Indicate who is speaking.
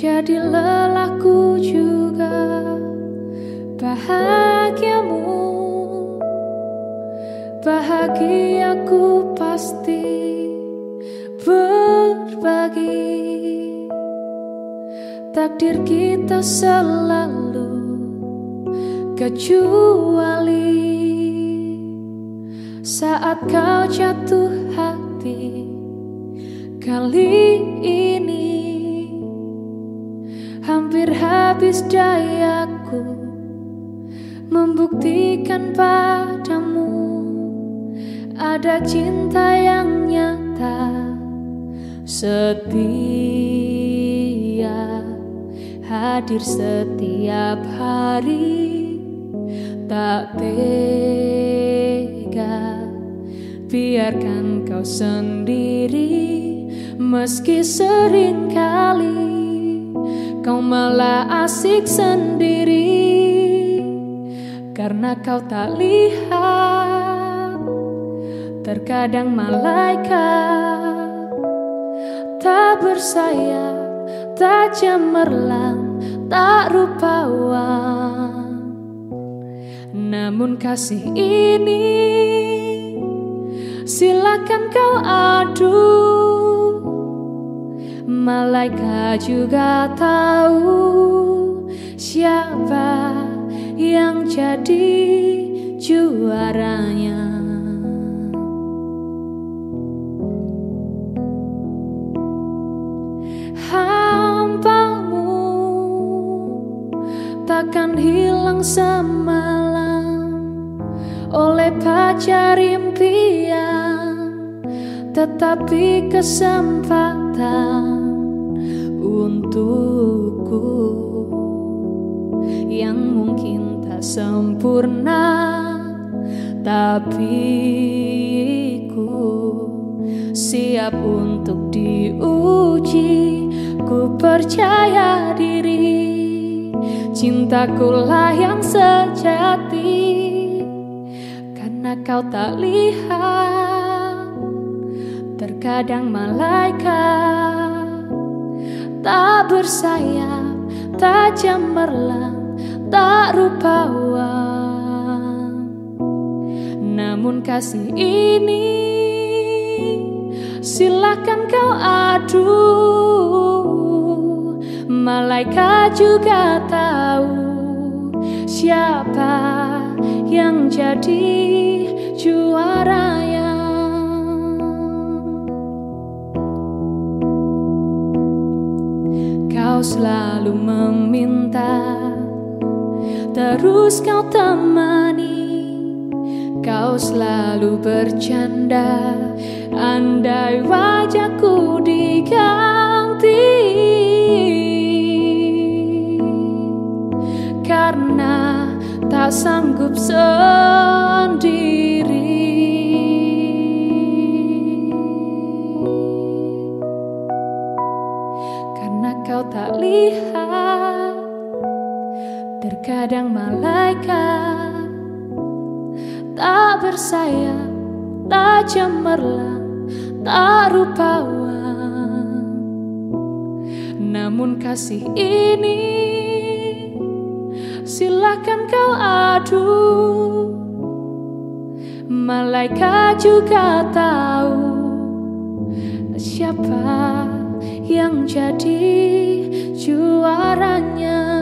Speaker 1: jadi lelahku juga bahagiamu. Bahagiaku pasti berbagi. Takdir kita selalu kecuali saat kau jatuh hati kali ini habis dayaku membuktikan padamu ada cinta yang nyata setia. Hadir setiap hari tak tega. Biarkan kau sendiri meski sering kali Kau malah asik sendiri Karena kau tak lihat. Terkadang malaikat Tak bersayap Tak cemerlang Tak rupawan. Namun kasih ini Silakan kau adu Malaikat juga tahu siapa yang jadi juaranya. Hampamu takkan hilang semalam oleh pacar impian, tetapi kesempatan untukku yang mungkin tak sempurna tapi ku siap untuk diuji. Ku percaya diri cintaku lah yang sejati. Karena kau tak lihat terkadang malaikat Tak bersayap, tak cemerlang, tak rupawan Namun kasih ini Silahkan kau adu. Malaikat juga tahu Siapa yang jadi juaranya Kau selalu meminta. Terus kau temani Kau selalu bercanda. Andai wajahku diganti. Karena tak sanggup sendiri kau tak lihat Terkadang malaikat Tak bersayap, tak cemerlang, tak rupawan. Namun kasih ini Silahkan kau adu. Malaikat juga tahu Siapa yang jadi juaranya.